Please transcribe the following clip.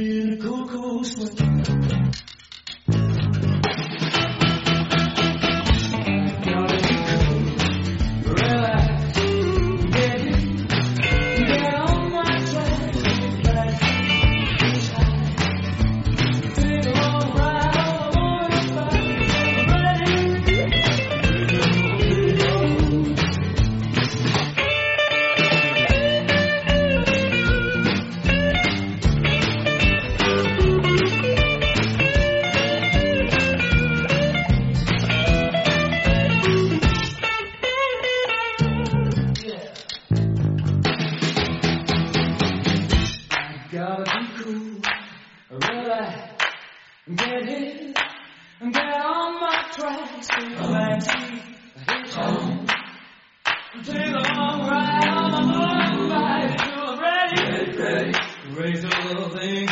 hear the cuckoos Gotta be cool, relax, get hit, get on my tracks, take a back seat, hitchhike, take a long ride on my motorbike, till I'm ready, ready, ready, raise a little thing